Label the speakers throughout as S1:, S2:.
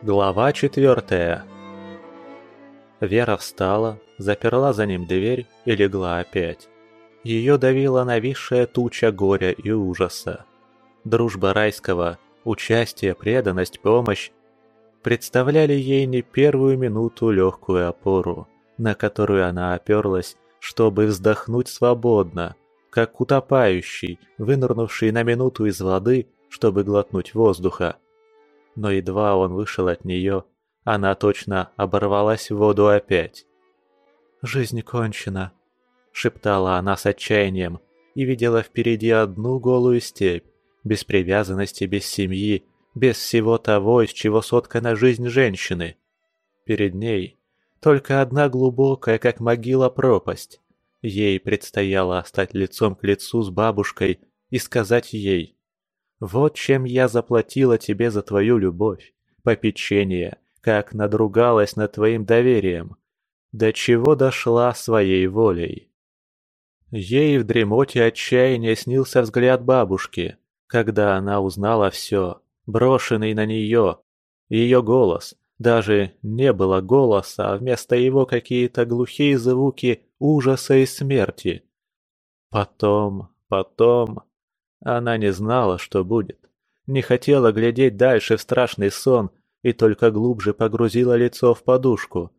S1: Глава четвертая Вера встала, заперла за ним дверь и легла опять. Ее давила нависшая туча горя и ужаса. Дружба райского, участие, преданность, помощь представляли ей не первую минуту легкую опору, на которую она оперлась, чтобы вздохнуть свободно, как утопающий, вынырнувший на минуту из воды, чтобы глотнуть воздуха но едва он вышел от нее, она точно оборвалась в воду опять. «Жизнь кончена», — шептала она с отчаянием и видела впереди одну голую степь, без привязанности, без семьи, без всего того, из чего соткана жизнь женщины. Перед ней только одна глубокая, как могила, пропасть. Ей предстояло стать лицом к лицу с бабушкой и сказать ей вот чем я заплатила тебе за твою любовь, попечение, как надругалась над твоим доверием, до чего дошла своей волей. Ей в дремоте отчаяния снился взгляд бабушки, когда она узнала все, брошенный на нее, ее голос, даже не было голоса, а вместо его какие-то глухие звуки ужаса и смерти. Потом, потом... Она не знала, что будет. Не хотела глядеть дальше в страшный сон и только глубже погрузила лицо в подушку.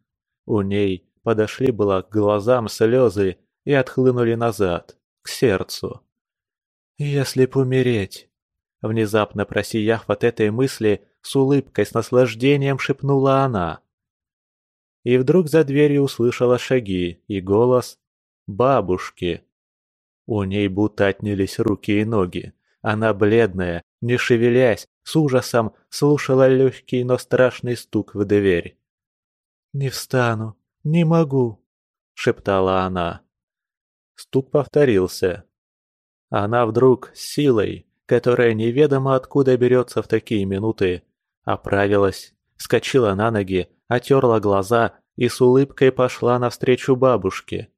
S1: У ней подошли было к глазам слезы и отхлынули назад, к сердцу. «Если б умереть!» Внезапно просияв от этой мысли, с улыбкой, с наслаждением шепнула она. И вдруг за дверью услышала шаги и голос бабушки. У ней будто отнялись руки и ноги. Она бледная, не шевелясь, с ужасом слушала легкий, но страшный стук в дверь. «Не встану, не могу», — шептала она. Стук повторился. Она вдруг с силой, которая неведомо откуда берется в такие минуты, оправилась, вскочила на ноги, отерла глаза и с улыбкой пошла навстречу бабушке.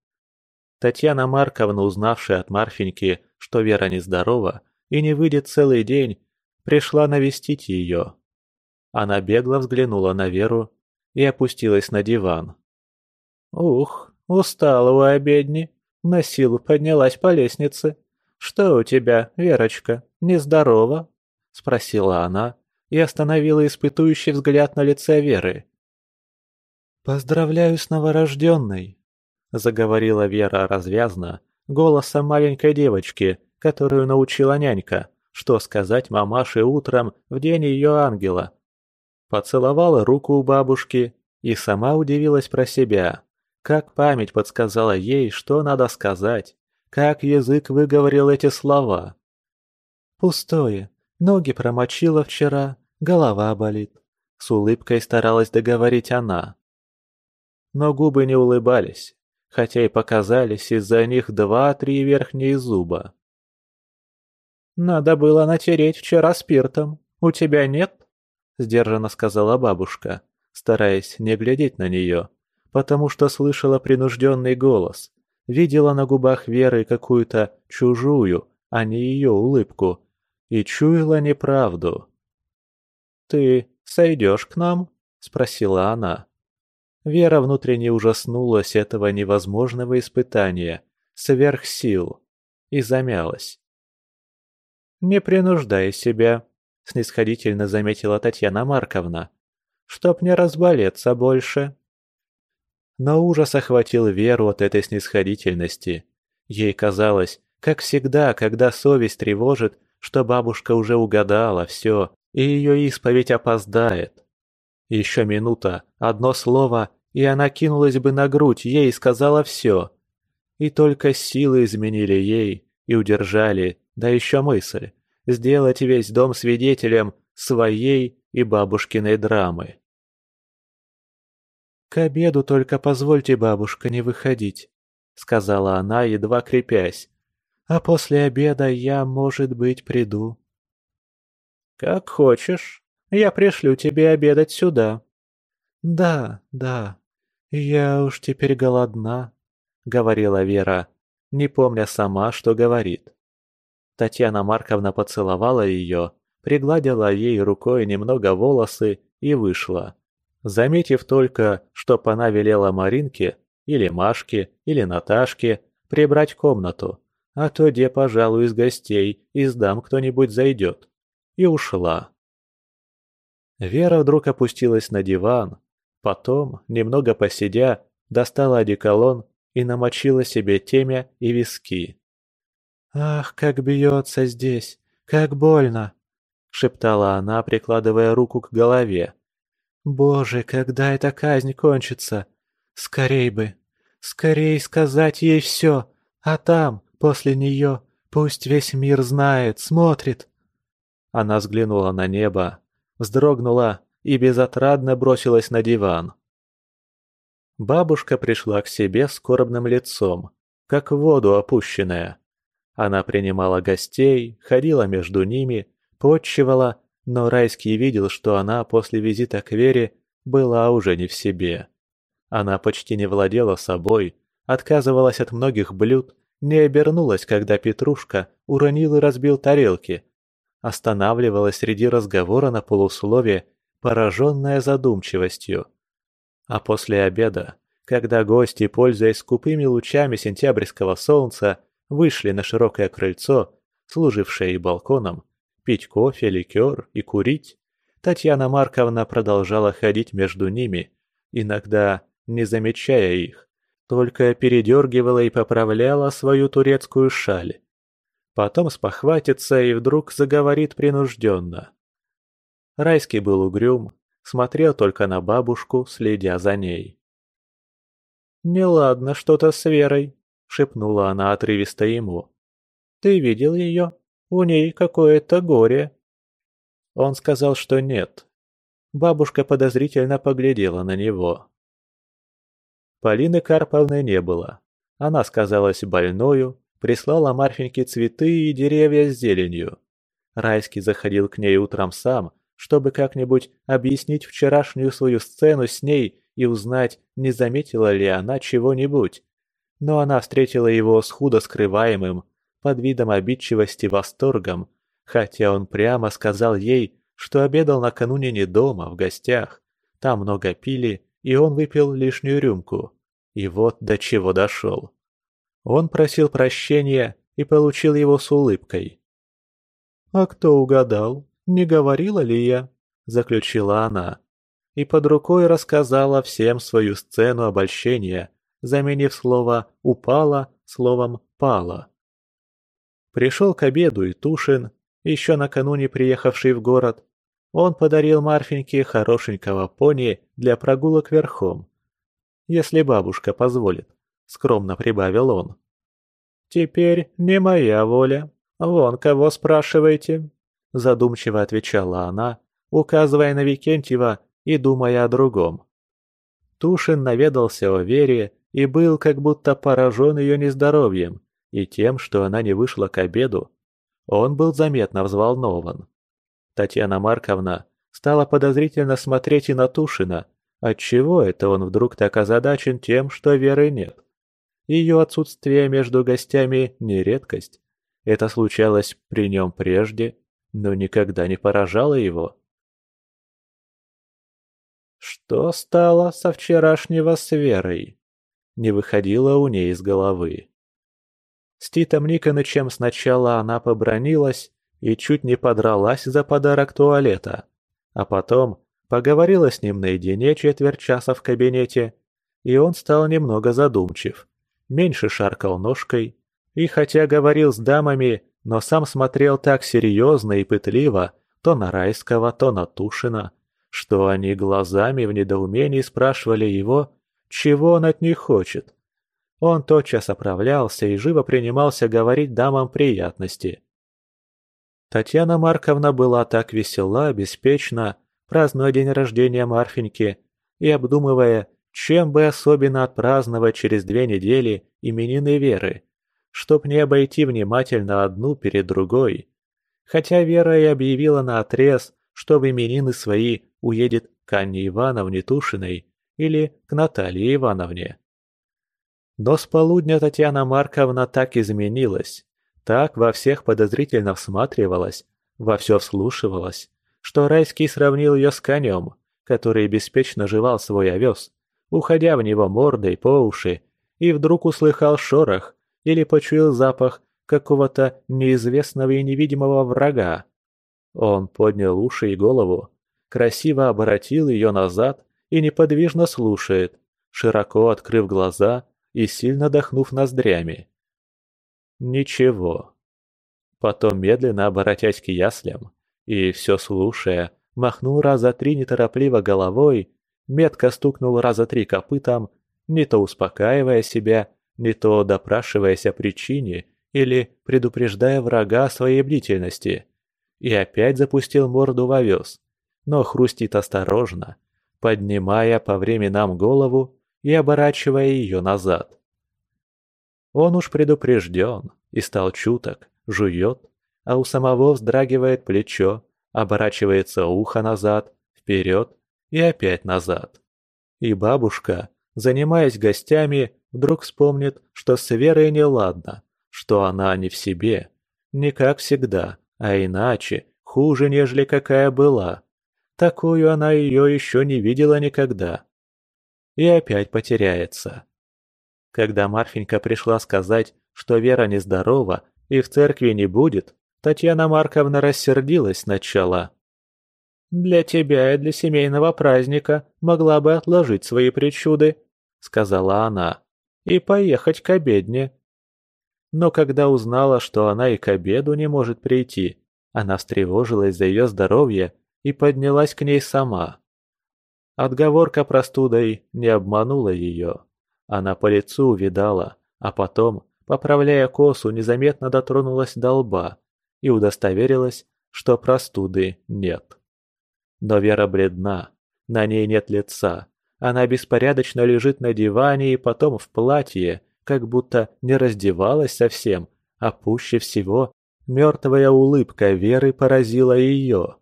S1: Татьяна Марковна, узнавшая от Марфеньки, что Вера нездорова и не выйдет целый день, пришла навестить ее. Она бегло взглянула на Веру и опустилась на диван. «Ух, устала у обедни, на силу поднялась по лестнице. Что у тебя, Верочка, нездорова?» — спросила она и остановила испытующий взгляд на лице Веры. «Поздравляю с новорожденной», — заговорила Вера развязно, голосом маленькой девочки, которую научила нянька, что сказать мамаше утром в день ее ангела. Поцеловала руку у бабушки и сама удивилась про себя, как память подсказала ей, что надо сказать, как язык выговорил эти слова. «Пустое, ноги промочила вчера, голова болит», — с улыбкой старалась договорить она. Но губы не улыбались, хотя и показались из-за них два-три верхние зуба. «Надо было натереть вчера спиртом. У тебя нет?» – сдержанно сказала бабушка, стараясь не глядеть на нее, потому что слышала принужденный голос, видела на губах Веры какую-то чужую, а не ее улыбку, и чуяла неправду. «Ты сойдешь к нам?» – спросила она. Вера внутренне ужаснулась этого невозможного испытания, сверх сил, и замялась. «Не принуждай себя», — снисходительно заметила Татьяна Марковна, «чтоб не разболеться больше». Но ужас охватил Веру от этой снисходительности. Ей казалось, как всегда, когда совесть тревожит, что бабушка уже угадала все, и ее исповедь опоздает. Еще минута, одно слово, и она кинулась бы на грудь ей и сказала все. И только силы изменили ей и удержали, да еще мысль, сделать весь дом свидетелем своей и бабушкиной драмы. «К обеду только позвольте, бабушка, не выходить», — сказала она, едва крепясь. «А после обеда я, может быть, приду». «Как хочешь. Я пришлю тебе обедать сюда». «Да, да, я уж теперь голодна», — говорила Вера, не помня сама, что говорит. Татьяна Марковна поцеловала ее, пригладила ей рукой немного волосы и вышла, заметив только, чтоб она велела Маринке или Машке или Наташке прибрать комнату, а то где, пожалуй, из гостей из дам кто-нибудь зайдет, и ушла. Вера вдруг опустилась на диван, потом, немного посидя, достала одеколон и намочила себе темя и виски. «Ах, как бьется здесь! Как больно!» — шептала она, прикладывая руку к голове. «Боже, когда эта казнь кончится? Скорей бы! Скорей сказать ей все, а там, после нее, пусть весь мир знает, смотрит!» Она взглянула на небо, вздрогнула и безотрадно бросилась на диван. Бабушка пришла к себе скорбным лицом, как в воду опущенная. Она принимала гостей, ходила между ними, подчивала, но Райский видел, что она после визита к Вере была уже не в себе. Она почти не владела собой, отказывалась от многих блюд, не обернулась, когда Петрушка уронил и разбил тарелки, останавливалась среди разговора на полуслове, пораженная задумчивостью. А после обеда, когда гости, пользуясь скупыми лучами сентябрьского солнца, вышли на широкое крыльцо, служившее и балконом, пить кофе, ликер и курить, Татьяна Марковна продолжала ходить между ними, иногда не замечая их, только передергивала и поправляла свою турецкую шаль. Потом спохватится и вдруг заговорит принужденно. Райский был угрюм, смотрел только на бабушку, следя за ней. «Неладно что-то с Верой», — шепнула она отрывисто ему. «Ты видел ее? У ней какое-то горе». Он сказал, что нет. Бабушка подозрительно поглядела на него. Полины Карповны не было. Она сказалась больною, прислала Марфеньке цветы и деревья с зеленью. Райский заходил к ней утром сам, чтобы как-нибудь объяснить вчерашнюю свою сцену с ней и узнать, не заметила ли она чего-нибудь. Но она встретила его с худо скрываемым, под видом обидчивости восторгом, хотя он прямо сказал ей, что обедал накануне не дома, в гостях. Там много пили, и он выпил лишнюю рюмку. И вот до чего дошел. Он просил прощения и получил его с улыбкой. «А кто угадал?» «Не говорила ли я?» – заключила она. И под рукой рассказала всем свою сцену обольщения, заменив слово «упала» словом «пала». Пришел к обеду и Тушин, еще накануне приехавший в город. Он подарил Марфеньке хорошенького пони для прогулок верхом. «Если бабушка позволит», — скромно прибавил он. «Теперь не моя воля. Вон кого спрашиваете», задумчиво отвечала она, указывая на Викентьева и думая о другом. Тушин наведался о Вере и был как будто поражен ее нездоровьем и тем, что она не вышла к обеду. Он был заметно взволнован. Татьяна Марковна стала подозрительно смотреть и на Тушина, отчего это он вдруг так озадачен тем, что Веры нет. Ее отсутствие между гостями не редкость. Это случалось при нем прежде, но никогда не поражало его. Что стало со вчерашнего с Верой? Не выходило у ней из головы. С Титом Никонычем сначала она побронилась и чуть не подралась за подарок туалета, а потом поговорила с ним наедине четверть часа в кабинете, и он стал немного задумчив, меньше шаркал ножкой, и хотя говорил с дамами, но сам смотрел так серьезно и пытливо то на Райского, то на Тушина, что они глазами в недоумении спрашивали его, чего он от них хочет. Он тотчас оправлялся и живо принимался говорить дамам приятности. Татьяна Марковна была так весела, беспечна, празднуя день рождения Марфеньки и обдумывая, чем бы особенно отпраздновать через две недели именины Веры, чтоб не обойти внимательно одну перед другой. Хотя Вера и объявила на отрез, что в именины свои уедет к Анне Ивановне Тушиной или к Наталье Ивановне. Но с полудня Татьяна Марковна так изменилась, так во всех подозрительно всматривалась, во все вслушивалась, что Райский сравнил ее с конем, который беспечно жевал свой овес, уходя в него мордой по уши, и вдруг услыхал шорох или почуял запах какого-то неизвестного и невидимого врага. Он поднял уши и голову, красиво оборотил ее назад и неподвижно слушает, широко открыв глаза и сильно дохнув ноздрями. Ничего. Потом, медленно оборотясь к яслям и все слушая, махнул раза три неторопливо головой, метко стукнул раза три копытом, не то успокаивая себя, не то допрашиваясь о причине или предупреждая врага о своей бдительности. И опять запустил морду в овес, но хрустит осторожно, поднимая по временам голову и оборачивая ее назад. Он уж предупрежден и стал чуток, жует, а у самого вздрагивает плечо, оборачивается ухо назад, вперед и опять назад. И бабушка, занимаясь гостями, вдруг вспомнит, что с Верой неладно, что она не в себе, не как всегда, а иначе, хуже, нежели какая была. Такую она ее еще не видела никогда. И опять потеряется. Когда Марфенька пришла сказать, что Вера нездорова и в церкви не будет, Татьяна Марковна рассердилась сначала. «Для тебя и для семейного праздника могла бы отложить свои причуды», — сказала она, — «и поехать к обедне». Но когда узнала, что она и к обеду не может прийти, она встревожилась за ее здоровье и поднялась к ней сама. Отговорка простудой не обманула ее. Она по лицу увидала, а потом, поправляя косу, незаметно дотронулась до лба и удостоверилась, что простуды нет. Но Вера бледна, на ней нет лица, она беспорядочно лежит на диване и потом в платье, как будто не раздевалась совсем, а пуще всего мертвая улыбка Веры поразила ее.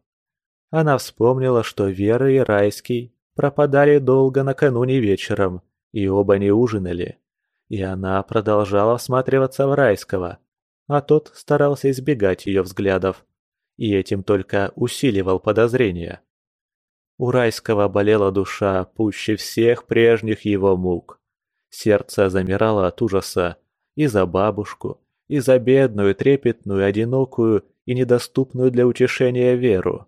S1: Она вспомнила, что Вера и Райский пропадали долго накануне вечером, и оба не ужинали. И она продолжала осматриваться в райского, а тот старался избегать ее взглядов, и этим только усиливал подозрения. У райского болела душа пуще всех прежних его мук. Сердце замирало от ужаса и за бабушку, и за бедную, трепетную, одинокую и недоступную для утешения Веру.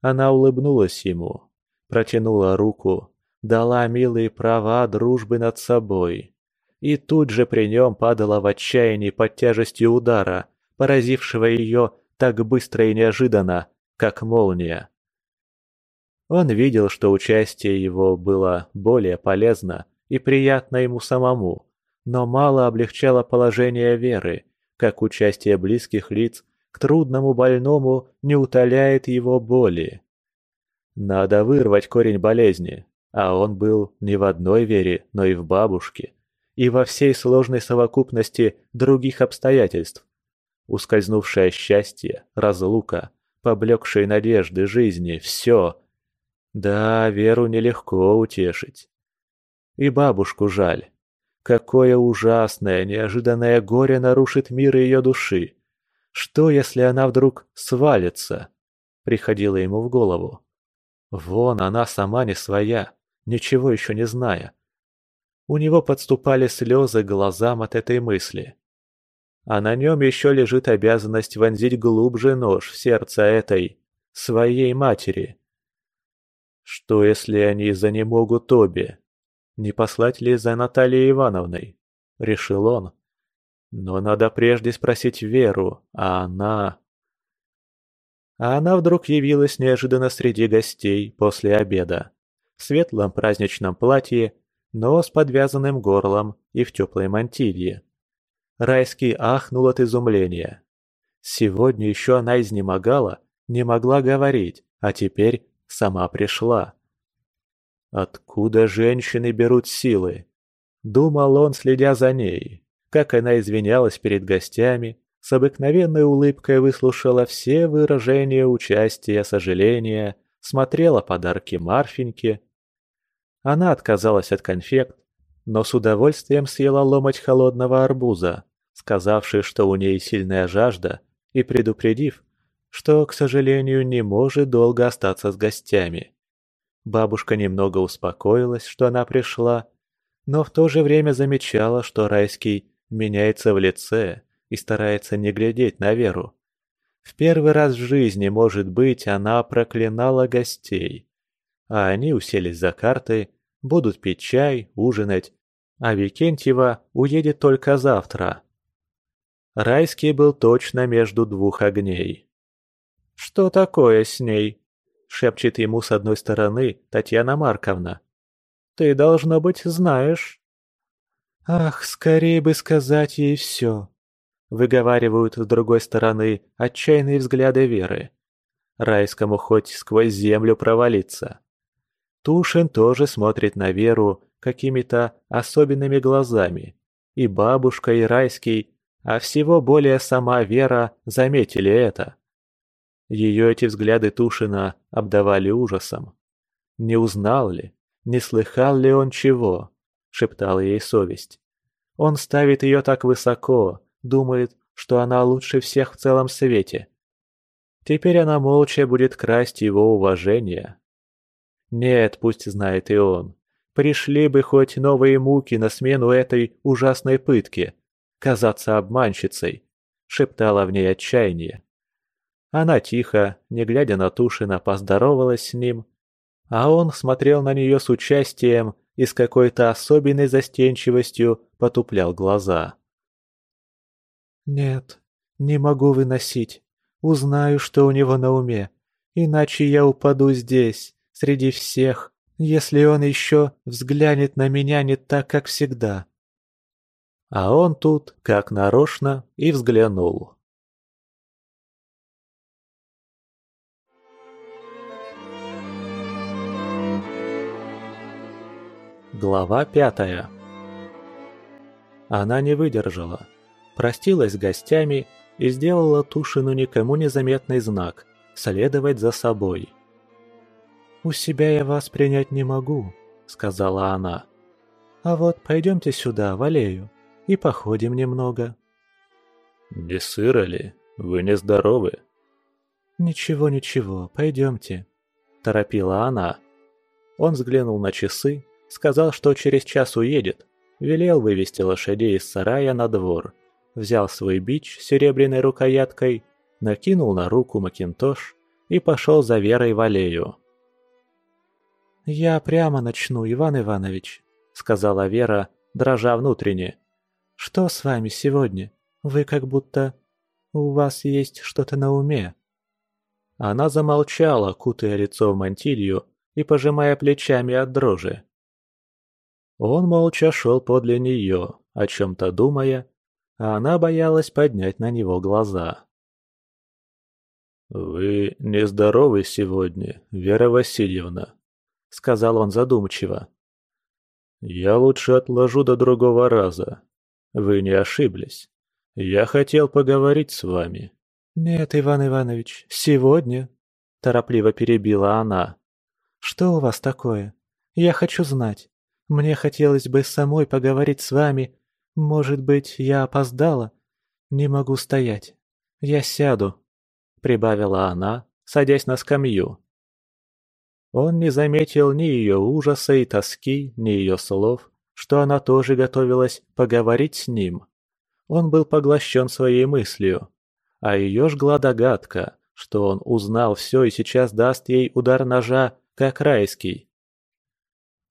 S1: Она улыбнулась ему, протянула руку дала милые права дружбы над собой. И тут же при нем падала в отчаянии под тяжестью удара, поразившего ее так быстро и неожиданно, как молния. Он видел, что участие его было более полезно и приятно ему самому, но мало облегчало положение Веры, как участие близких лиц к трудному больному не утоляет его боли. Надо вырвать корень болезни, а он был не в одной вере, но и в бабушке, и во всей сложной совокупности других обстоятельств. Ускользнувшее счастье, разлука, поблекшие надежды жизни, все. Да, Веру нелегко утешить. И бабушку жаль. Какое ужасное, неожиданное горе нарушит мир ее души. Что, если она вдруг свалится? Приходило ему в голову. Вон она сама не своя ничего еще не зная. У него подступали слезы глазам от этой мысли. А на нем еще лежит обязанность вонзить глубже нож в сердце этой, своей матери. Что, если они за не могут обе? Не послать ли за Натальей Ивановной? Решил он. Но надо прежде спросить Веру, а она... А она вдруг явилась неожиданно среди гостей после обеда в светлом праздничном платье, но с подвязанным горлом и в теплой мантилье. Райский ахнул от изумления. Сегодня еще она изнемогала, не могла говорить, а теперь сама пришла. Откуда женщины берут силы? Думал он, следя за ней, как она извинялась перед гостями, с обыкновенной улыбкой выслушала все выражения участия, сожаления, смотрела подарки Марфеньке, она отказалась от конфект, но с удовольствием съела ломоть холодного арбуза, сказавший, что у ней сильная жажда, и предупредив, что, к сожалению, не может долго остаться с гостями. Бабушка немного успокоилась, что она пришла, но в то же время замечала, что Райский меняется в лице и старается не глядеть на Веру. В первый раз в жизни, может быть, она проклинала гостей. А они уселись за картой, будут пить чай, ужинать, а Викентьева уедет только завтра. Райский был точно между двух огней. «Что такое с ней?» — шепчет ему с одной стороны Татьяна Марковна. «Ты, должно быть, знаешь». «Ах, скорее бы сказать ей все», — выговаривают с другой стороны отчаянные взгляды Веры. Райскому хоть сквозь землю провалиться. Тушин тоже смотрит на Веру какими-то особенными глазами. И бабушка, и Райский, а всего более сама Вера заметили это. Ее эти взгляды Тушина обдавали ужасом. Не узнал ли, не слыхал ли он чего, шептала ей совесть. Он ставит ее так высоко, думает, что она лучше всех в целом свете. Теперь она молча будет красть его уважение. Нет, пусть знает и он. Пришли бы хоть новые муки на смену этой ужасной пытке. Казаться обманщицей, шептала в ней отчаяние. Она тихо, не глядя на Тушина, поздоровалась с ним, а он смотрел на нее с участием и с какой-то особенной застенчивостью потуплял глаза. «Нет, не могу выносить. Узнаю, что у него на уме, иначе я упаду здесь, среди всех, если он еще взглянет на меня не так, как всегда. А он тут, как нарочно, и взглянул. Глава пятая Она не выдержала, простилась с гостями и сделала Тушину никому незаметный знак – следовать за собой. «У себя я вас принять не могу», — сказала она. «А вот пойдемте сюда, в аллею, и походим немного».
S2: «Не сыро ли? Вы нездоровы?»
S1: «Ничего, ничего, пойдемте», — торопила она. Он взглянул на часы, сказал, что через час уедет, велел вывести лошадей из сарая на двор, взял свой бич с серебряной рукояткой, накинул на руку макинтош и пошел за Верой в аллею. «Я прямо начну, Иван Иванович», — сказала Вера, дрожа внутренне. «Что с вами сегодня? Вы как будто... У вас есть что-то на уме». Она замолчала, кутая лицо в мантилью и пожимая плечами от дрожи. Он молча шел подле нее, о чем-то думая, а она боялась поднять на него глаза.
S2: «Вы нездоровы сегодня, Вера Васильевна», — сказал он задумчиво. «Я лучше отложу до другого раза. Вы не ошиблись. Я хотел поговорить с вами».
S1: «Нет, Иван Иванович, сегодня», — торопливо перебила она. «Что у вас такое? Я хочу знать. Мне хотелось бы самой поговорить с вами. Может быть, я опоздала? Не могу стоять. Я сяду», — прибавила она, садясь на скамью. Он не заметил ни ее ужаса и тоски, ни ее слов, что она тоже готовилась поговорить с ним. Он был поглощен своей мыслью, а ее жгла догадка, что он узнал все и сейчас даст ей удар ножа, как райский.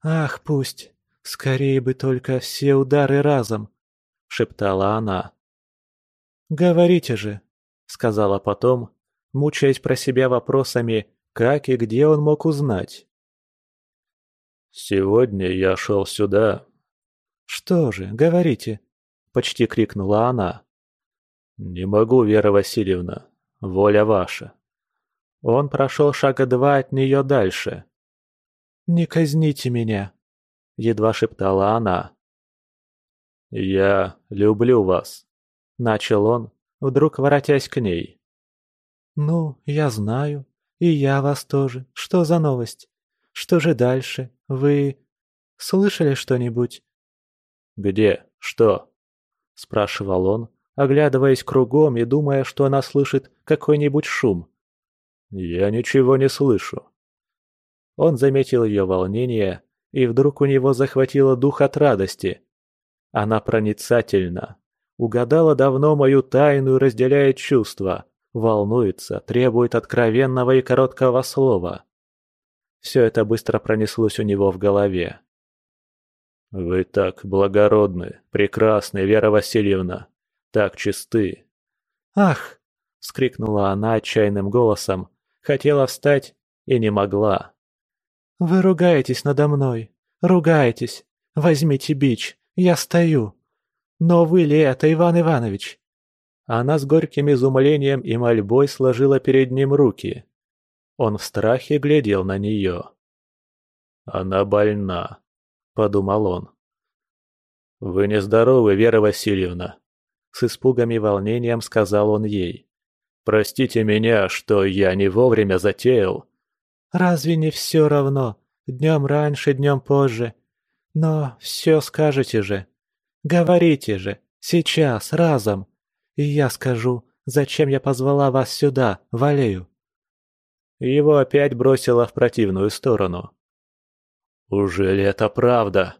S1: «Ах, пусть! Скорее бы только все удары разом!» — шептала она. «Говорите же!» — сказала потом, мучаясь про себя вопросами как и где он мог узнать?
S2: «Сегодня я шел сюда».
S1: «Что же, говорите», — почти крикнула она.
S2: «Не могу, Вера Васильевна. Воля ваша».
S1: Он прошел шага два от нее дальше. «Не казните меня», — едва шептала она.
S2: «Я люблю вас», — начал он, вдруг воротясь к ней.
S1: «Ну, я знаю», «И я вас тоже. Что за новость? Что же дальше? Вы... слышали что-нибудь?»
S2: «Где? Что?» – спрашивал он, оглядываясь кругом и думая, что она слышит какой-нибудь шум. «Я ничего не слышу».
S1: Он заметил ее волнение, и вдруг у него захватило дух от радости. Она проницательна, угадала давно мою тайну и разделяет чувства, волнуется, требует откровенного и короткого слова. Все это быстро пронеслось у него в голове. «Вы так благородны, прекрасны, Вера Васильевна, так чисты».
S2: «Ах!» — вскрикнула она отчаянным голосом, хотела встать и не могла. «Вы ругаетесь надо мной, ругаетесь. Возьмите бич, я стою. Но вы ли это, Иван Иванович?»
S1: Она с горьким изумлением и мольбой сложила перед ним руки. Он в страхе глядел на нее. «Она больна», — подумал он. «Вы нездоровы, Вера Васильевна», — с испугом и волнением сказал он ей. «Простите меня, что я не вовремя затеял».
S2: «Разве не все равно? Днем раньше, днем позже. Но все скажете же. Говорите же, сейчас, разом. И я скажу, зачем я позвала вас сюда, в аллею.
S1: Его опять бросило в противную сторону. «Уже ли это правда?»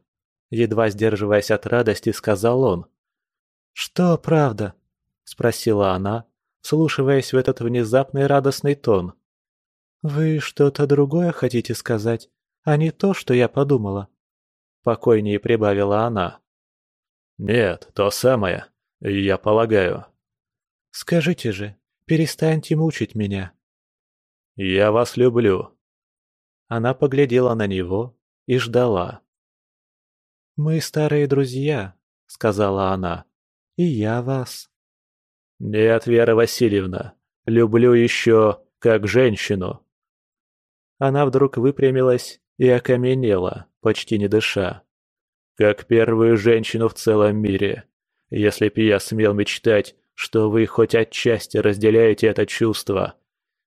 S1: Едва сдерживаясь от радости, сказал он.
S2: «Что правда?» — спросила она, слушаясь в этот внезапный радостный тон. «Вы что-то другое хотите сказать, а не то, что я подумала?» Покойнее прибавила она.
S1: «Нет, то самое, я полагаю».
S2: «Скажите же, перестаньте мучить меня».
S1: «Я вас люблю».
S2: Она поглядела на него и ждала. «Мы старые друзья», — сказала она, — «и я вас».
S1: «Нет, Вера Васильевна, люблю еще как женщину».
S2: Она вдруг выпрямилась и окаменела, почти не дыша.
S1: «Как первую женщину в целом мире. Если б я смел мечтать, что вы хоть отчасти разделяете это чувство.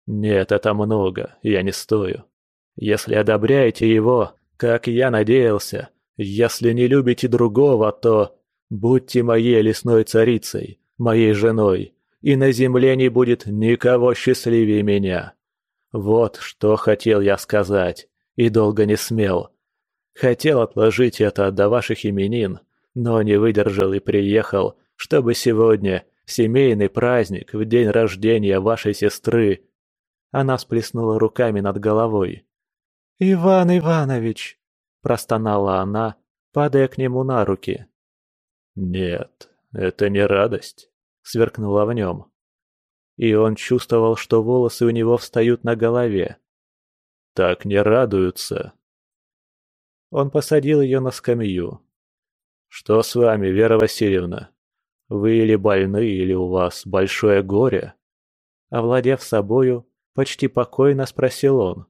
S1: Нет, это много, я не стою. Если одобряете его, как я надеялся, если не любите другого, то будьте моей лесной царицей, моей женой, и на земле не будет никого счастливее меня. Вот что хотел я сказать, и долго не смел. Хотел отложить это до ваших именин, но не выдержал и приехал, чтобы сегодня семейный праздник в день рождения вашей сестры».
S2: Она сплеснула руками над головой. «Иван Иванович!» – простонала она, падая к нему на руки.
S1: «Нет, это не радость», – сверкнула в нем.
S2: И он чувствовал, что волосы у него встают на голове.
S1: «Так не радуются».
S2: Он посадил ее на скамью.
S1: «Что с вами, Вера Васильевна? Вы или больны, или у вас большое горе?»
S2: Овладев собою, почти покойно спросил он.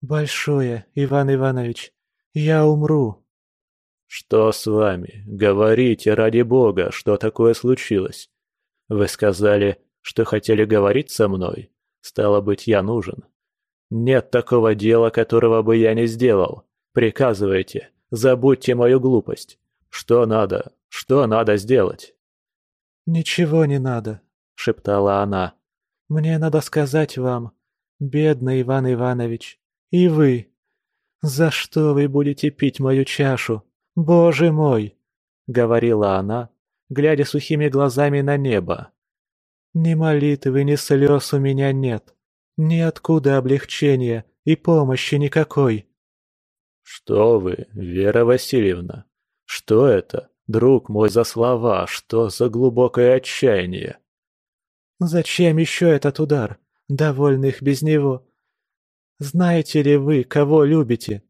S2: «Большое, Иван Иванович. Я умру».
S1: «Что с вами? Говорите, ради бога, что такое случилось? Вы сказали, что хотели говорить со мной. Стало быть, я нужен. Нет такого дела, которого бы я не сделал. Приказывайте, забудьте мою глупость. Что надо, что надо сделать?»
S2: «Ничего не надо», — шептала она. «Мне надо сказать вам, бедный Иван Иванович, и вы. За что вы будете пить мою чашу? Боже мой!» — говорила она, глядя сухими глазами на небо. «Ни молитвы, ни слез у меня нет. Ниоткуда облегчения и помощи никакой».
S1: «Что вы, Вера Васильевна, что это? Друг мой, за слова, что за глубокое отчаяние?
S2: Зачем еще этот удар? Довольно их без него. Знаете ли вы, кого любите?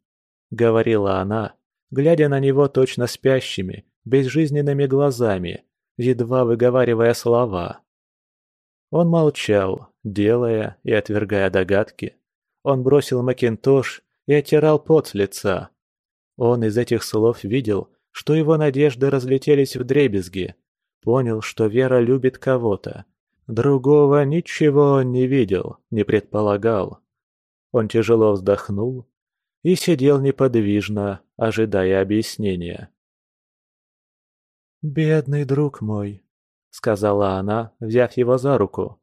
S2: Говорила она, глядя на него точно спящими, безжизненными глазами, едва выговаривая слова. Он молчал, делая и отвергая догадки. Он бросил макинтош и оттирал пот с лица. Он из этих слов видел, что его надежды разлетелись в дребезги. Понял, что Вера любит кого-то. Другого ничего он не видел, не предполагал. Он тяжело вздохнул и сидел неподвижно, ожидая объяснения. «Бедный друг мой», — сказала она, взяв его за руку.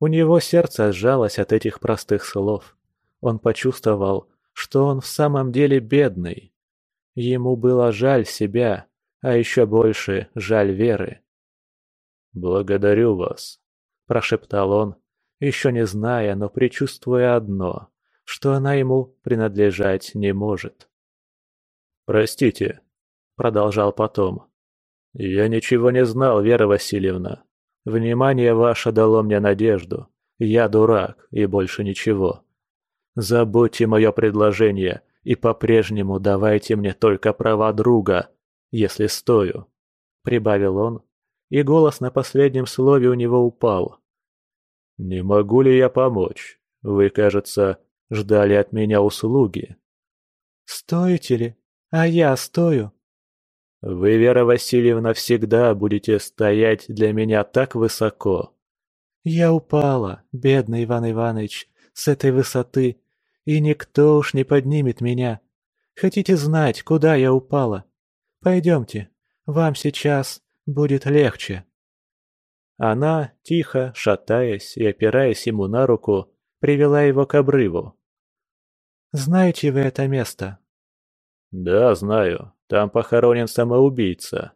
S2: У него сердце сжалось от этих простых слов.
S1: Он почувствовал, что он в самом деле бедный. Ему было жаль себя, а еще больше жаль Веры.
S2: «Благодарю вас», – прошептал он, еще не зная, но предчувствуя одно, что она ему принадлежать не может. «Простите», – продолжал потом. «Я ничего не знал, Вера Васильевна. Внимание ваше дало мне надежду. Я дурак и больше ничего. Забудьте мое предложение и по-прежнему давайте мне только права друга, если стою», – прибавил он, и голос на последнем слове у него упал. «Не могу ли я помочь? Вы, кажется, ждали от меня услуги».
S3: «Стоите ли? А я стою?»
S2: «Вы, Вера Васильевна, всегда будете стоять для меня так высоко».
S3: «Я упала, бедный Иван Иванович, с этой высоты, и никто уж не поднимет меня. Хотите знать, куда я упала? Пойдемте, вам сейчас будет легче».
S1: Она, тихо, шатаясь и опираясь ему на руку, привела его к обрыву.
S3: «Знаете вы это место?»
S2: «Да, знаю. Там похоронен самоубийца».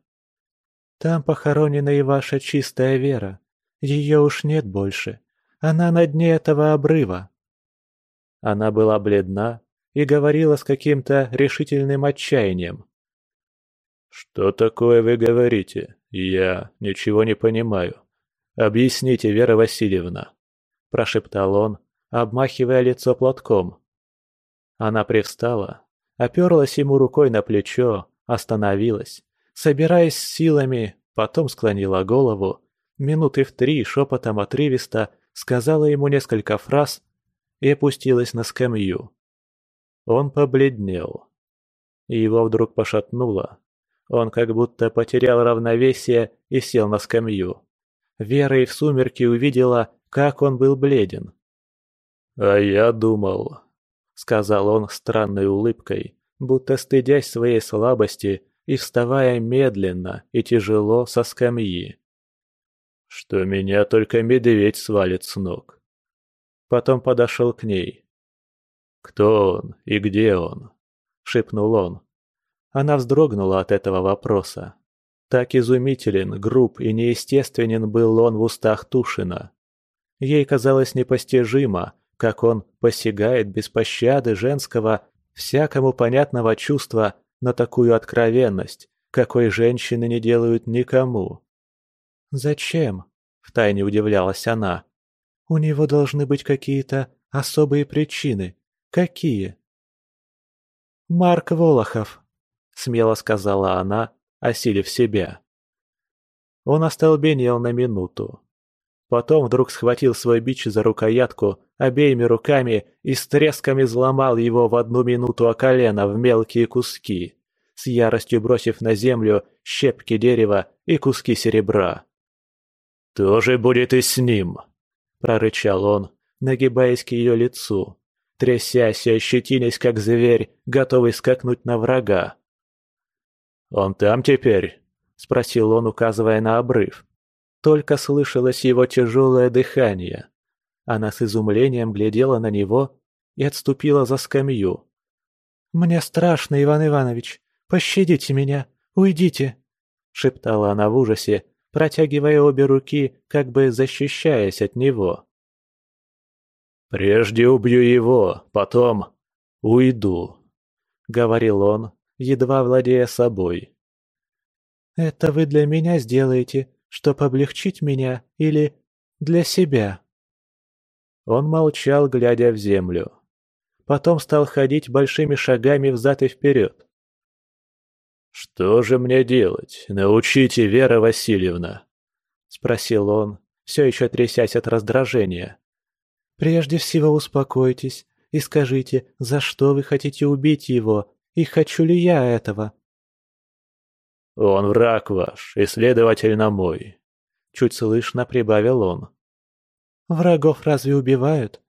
S3: «Там похоронена и ваша чистая вера. Ее уж нет больше. Она на дне этого обрыва».
S1: Она была бледна и говорила с каким-то решительным отчаянием.
S2: «Что такое вы говорите? Я ничего не понимаю. Объясните, Вера Васильевна», – прошептал он, обмахивая лицо платком.
S1: Она привстала, оперлась ему рукой на плечо, остановилась, собираясь силами, потом склонила голову, минуты в три шепотом отрывисто сказала ему несколько фраз и опустилась на скамью. Он побледнел. Его вдруг пошатнуло. Он как будто потерял равновесие и сел на скамью. Вера и в сумерки увидела, как он был бледен.
S2: «А я думал», — сказал он странной улыбкой, будто стыдясь своей слабости и вставая медленно и тяжело со скамьи. «Что меня только медведь свалит с ног». Потом подошел к ней. «Кто он и где он?» – шепнул он. Она вздрогнула от этого вопроса. Так изумителен, груб и неестественен был он в устах Тушина. Ей казалось непостижимо, как он посягает без пощады женского, всякому понятного чувства на такую откровенность, какой женщины не делают никому.
S3: «Зачем?»
S1: – втайне удивлялась она.
S3: У него должны быть какие-то особые причины. Какие?
S1: «Марк Волохов», — смело сказала она, осилив себя. Он остолбенел на минуту. Потом вдруг схватил свой бич за рукоятку обеими руками и с треском изломал его в одну минуту о колено в мелкие куски, с яростью бросив на землю щепки дерева и куски серебра.
S2: «То же будет и с ним», – прорычал он, нагибаясь к ее лицу, трясясь и ощетинясь, как зверь, готовый скакнуть на врага. «Он там теперь?» – спросил он, указывая на обрыв. Только слышалось его тяжелое дыхание. Она с изумлением глядела на него и отступила за скамью.
S3: «Мне страшно, Иван Иванович. Пощадите меня. Уйдите!» — шептала она в ужасе, протягивая обе руки, как бы защищаясь от него.
S2: «Прежде убью его, потом уйду», — говорил он, едва владея собой.
S3: «Это вы для меня сделаете, чтобы облегчить меня или для себя?»
S1: Он молчал, глядя в землю. Потом стал ходить большими шагами взад и вперед.
S2: «Что же мне делать? Научите, Вера Васильевна!» — спросил он, все еще трясясь от раздражения.
S3: «Прежде всего успокойтесь и скажите, за что вы хотите убить его, и хочу ли я этого?»
S2: «Он враг ваш, и, следовательно, мой», — чуть слышно прибавил он.
S3: «Врагов разве убивают?»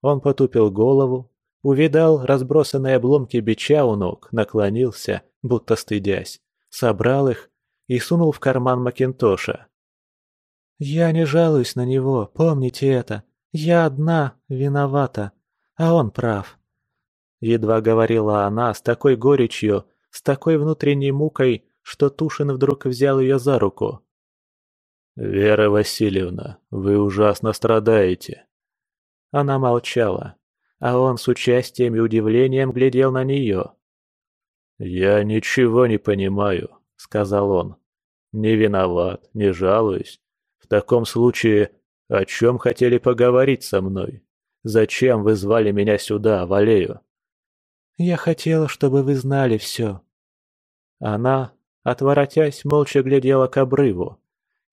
S1: Он потупил голову, увидал разбросанные обломки бича у ног, наклонился будто стыдясь, собрал их и сунул в карман Макинтоша.
S3: «Я не жалуюсь на него, помните это. Я одна виновата. а он прав. Едва говорила она с такой горечью, с такой внутренней мукой, что Тушин вдруг взял ее за руку.
S2: «Вера Васильевна, вы ужасно страдаете».
S3: Она молчала, а он с участием и удивлением глядел на нее.
S2: «Я ничего не понимаю», — сказал он. «Не виноват, не жалуюсь. В таком случае, о чем хотели поговорить со мной? Зачем вы звали меня сюда, в аллею?»
S3: Я хотела, чтобы вы знали все». Она, отворотясь, молча глядела к обрыву.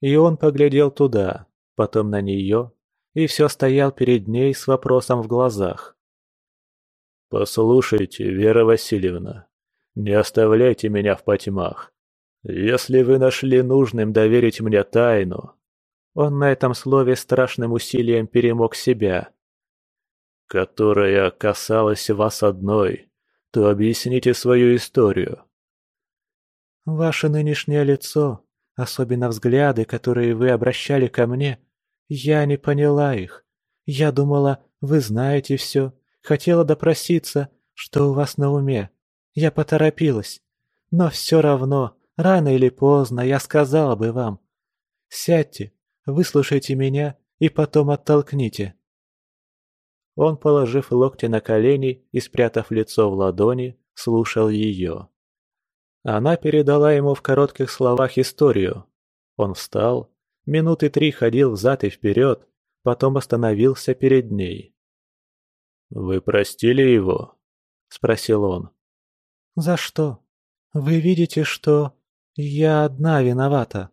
S3: И он поглядел туда, потом на нее, и все стоял перед ней с вопросом в глазах.
S2: «Послушайте, Вера Васильевна, не оставляйте меня в потьмах. Если вы нашли нужным доверить мне тайну...»
S3: Он на этом слове страшным усилием перемог себя.
S2: «Которая касалась вас одной, то объясните свою историю».
S3: «Ваше нынешнее лицо, особенно взгляды, которые вы обращали ко мне, я не поняла их. Я думала, вы знаете все, хотела допроситься, что у вас на уме. Я поторопилась. Но все равно, рано или поздно я сказала бы вам. Сядьте, выслушайте меня и потом оттолкните. Он, положив локти на колени и спрятав лицо в ладони, слушал ее. Она передала ему в коротких словах историю. Он встал, минуты три ходил взад и вперед, потом остановился перед ней.
S2: «Вы простили его?» – спросил он.
S3: «За что? Вы видите, что я одна виновата».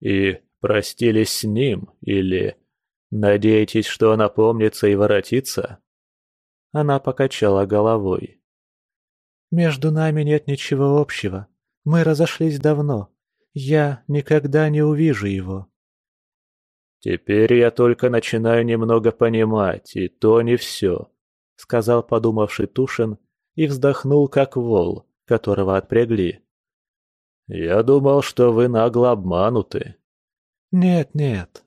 S2: «И простились с ним или «Надеетесь, что она помнится и воротится?»
S3: Она покачала головой. «Между нами нет ничего общего. Мы разошлись давно. Я никогда не увижу его».
S2: «Теперь я только начинаю немного понимать, и то не все», — сказал подумавший Тушин и вздохнул, как вол, которого отпрягли. «Я думал, что вы нагло обмануты».
S3: «Нет, нет,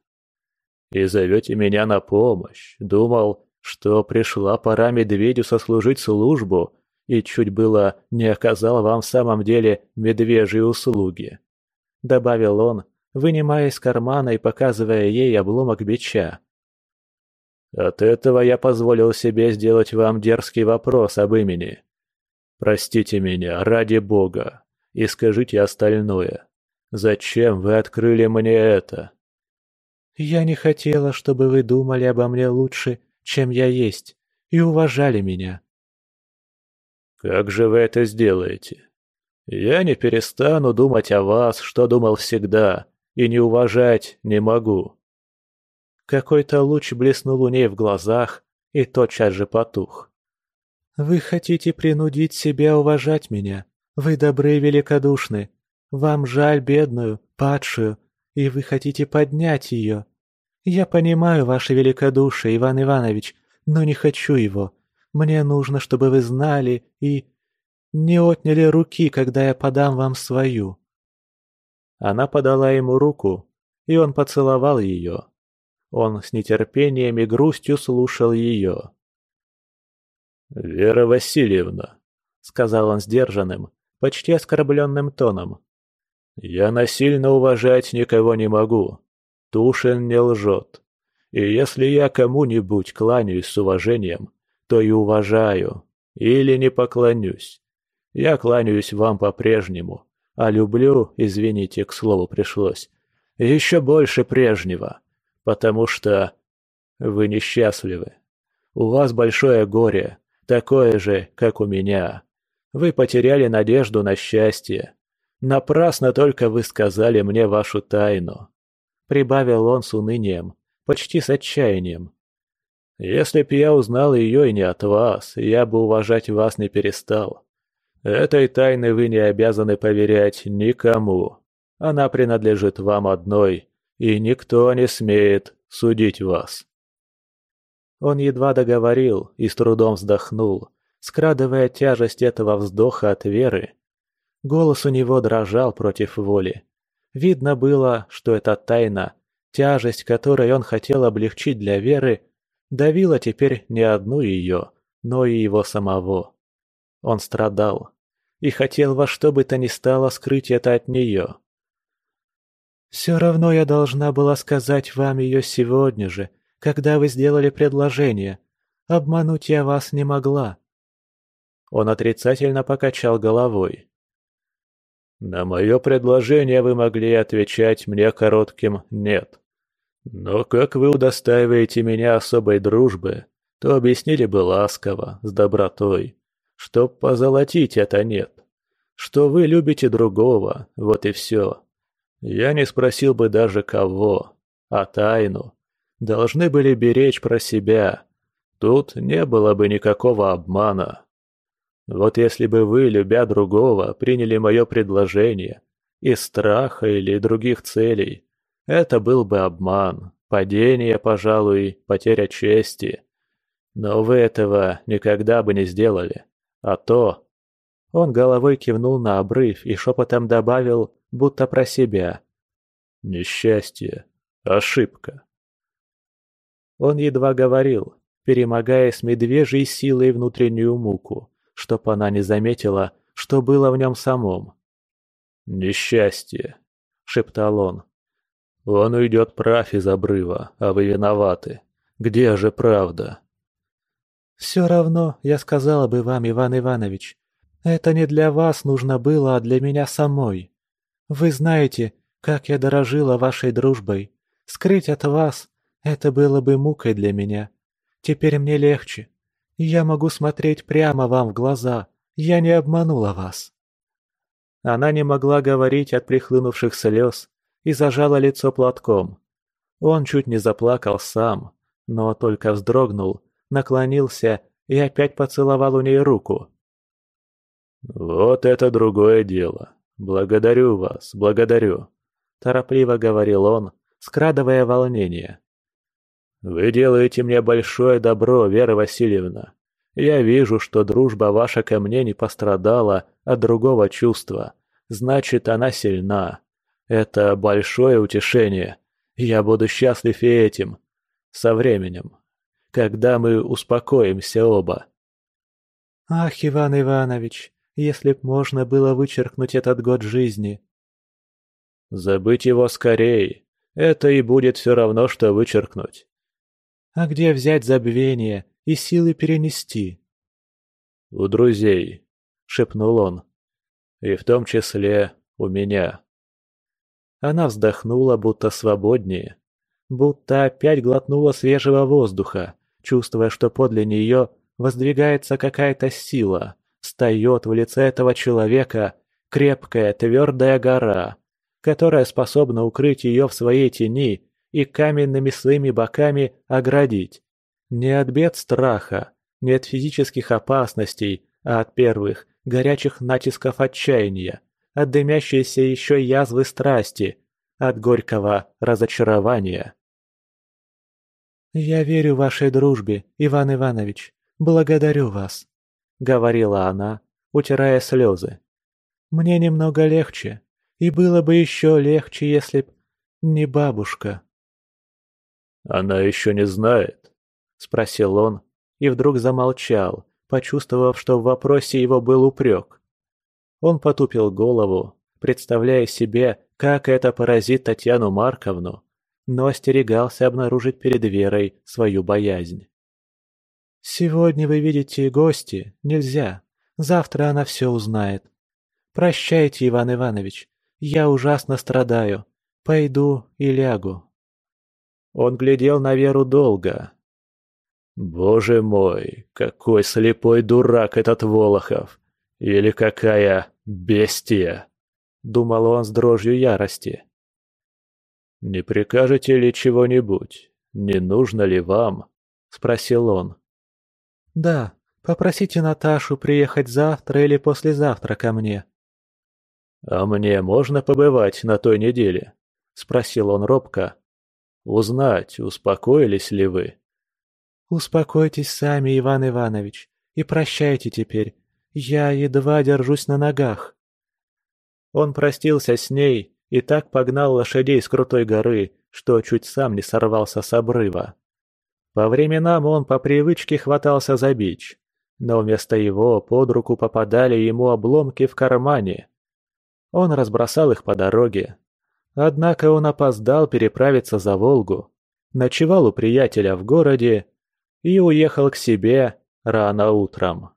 S2: и зовете меня на помощь. Думал, что пришла пора медведю сослужить службу и чуть было не оказал вам в самом деле медвежьи услуги», — добавил он, вынимая из кармана и показывая ей обломок бича. «От этого я позволил себе сделать вам дерзкий вопрос об имени. Простите меня, ради бога, и скажите остальное. Зачем вы открыли мне это?»
S3: Я не хотела, чтобы вы думали обо мне лучше, чем я есть, и уважали меня.
S2: Как же вы это сделаете? Я не перестану думать о вас, что думал всегда, и не уважать не могу.
S3: Какой-то луч блеснул у ней в глазах и тотчас же потух. Вы хотите принудить себя уважать меня. Вы добры и великодушны. Вам жаль бедную, падшую, и вы хотите поднять ее. Я понимаю ваше великодушие, Иван Иванович, но не хочу его. Мне нужно, чтобы вы знали и... не отняли руки, когда я подам вам свою».
S2: Она подала ему руку, и он поцеловал ее. Он с нетерпением и грустью слушал ее. «Вера Васильевна», — сказал он сдержанным, почти оскорбленным тоном, я насильно уважать никого не могу. Тушин не лжет. И если я кому-нибудь кланяюсь с уважением, то и уважаю. Или не поклонюсь. Я кланяюсь вам по-прежнему, а люблю, извините, к слову пришлось, еще больше прежнего, потому что вы несчастливы. У вас большое горе, такое же, как у меня. Вы потеряли надежду на счастье, Напрасно только вы сказали мне вашу тайну», — прибавил он с унынием, почти с отчаянием. «Если б я узнал ее и не от вас, я бы уважать вас не перестал. Этой тайны вы не обязаны поверять никому. Она принадлежит вам одной, и никто не смеет судить вас». Он едва договорил и с трудом вздохнул, скрадывая тяжесть этого вздоха от веры, Голос у него дрожал против воли. Видно было, что эта тайна, тяжесть которой он хотел облегчить для Веры,
S1: давила теперь не одну ее, но и его самого. Он страдал и хотел во что бы то ни стало скрыть это от нее.
S3: «Все равно я должна была сказать вам ее сегодня же, когда вы сделали предложение. Обмануть я вас не могла».
S1: Он отрицательно покачал головой. «На мое предложение вы могли отвечать мне коротким «нет». Но как вы удостаиваете меня особой дружбы, то объяснили бы ласково, с добротой, что позолотить это нет, что вы любите другого, вот и все. Я не спросил бы даже кого, а тайну. Должны были беречь про себя. Тут не было бы никакого обмана. Вот если бы вы, любя другого, приняли мое предложение из страха или других целей, это был бы обман, падение, пожалуй, потеря чести. Но вы этого никогда бы не сделали. А то... Он головой кивнул на обрыв и шепотом добавил, будто про себя. Несчастье. Ошибка. Он едва говорил, перемогая с медвежьей силой внутреннюю муку, чтоб она не заметила, что было в нем самом. «Несчастье», — шептал он. «Он уйдет прав из обрыва, а вы виноваты. Где же правда?»
S3: «Все равно, я сказала бы вам, Иван Иванович, это не для вас нужно было, а для меня самой. Вы знаете, как я дорожила вашей дружбой. Скрыть от вас — это было бы мукой для меня. Теперь мне легче. Я могу смотреть прямо вам в глаза. Я не обманула вас».
S1: Она не могла говорить от прихлынувших слез и зажала лицо платком. Он чуть не заплакал сам, но только вздрогнул, наклонился и опять поцеловал у ней руку. «Вот это другое дело. Благодарю вас, благодарю», – торопливо говорил он, скрадывая волнение. «Вы делаете мне большое добро, Вера Васильевна. Я вижу, что дружба ваша ко мне не пострадала от другого чувства. Значит, она сильна. Это большое утешение. Я буду счастлив и этим. Со временем. Когда мы успокоимся оба».
S3: «Ах, Иван Иванович, если б можно было вычеркнуть этот год жизни!»
S1: «Забыть его скорее. Это и будет все равно, что вычеркнуть.
S3: А где взять забвение и силы перенести?
S1: У друзей, шепнул он. И в том числе у меня. Она вздохнула, будто свободнее, будто опять глотнула свежего воздуха, чувствуя, что подле нее воздвигается какая-то сила, встает в лице этого человека крепкая твердая гора, которая способна укрыть ее в своей тени и каменными своими боками оградить. Не от бед страха, не от физических опасностей, а от первых, горячих натисков отчаяния, от дымящейся еще язвы страсти, от горького разочарования.
S3: «Я верю вашей дружбе, Иван Иванович. Благодарю вас», — говорила она, утирая слезы. «Мне немного легче, и было бы еще легче, если б не бабушка».
S1: «Она еще не знает?» – спросил он и вдруг замолчал, почувствовав, что в вопросе его был упрек. Он потупил голову, представляя себе, как это поразит Татьяну Марковну, но остерегался обнаружить перед Верой свою боязнь.
S3: «Сегодня вы видите гости, нельзя. Завтра она все узнает. Прощайте, Иван Иванович, я ужасно страдаю. Пойду и лягу».
S1: Он глядел на Веру долго. «Боже мой, какой слепой дурак этот Волохов! Или какая бестия!» — думал он с дрожью ярости. «Не прикажете ли чего-нибудь? Не нужно ли вам?» — спросил он.
S3: «Да, попросите Наташу приехать завтра или послезавтра ко мне».
S1: «А мне можно побывать на той неделе?» — спросил он робко, Узнать, успокоились ли вы?»
S3: «Успокойтесь сами, Иван Иванович, и прощайте теперь. Я едва держусь на ногах».
S1: Он простился с ней и так погнал лошадей с крутой горы, что чуть сам не сорвался с обрыва. По временам он по привычке хватался за бич, но вместо его под руку попадали ему обломки в кармане. Он разбросал их по дороге. Однако он опоздал переправиться за Волгу, ночевал у приятеля в городе и уехал к себе рано утром.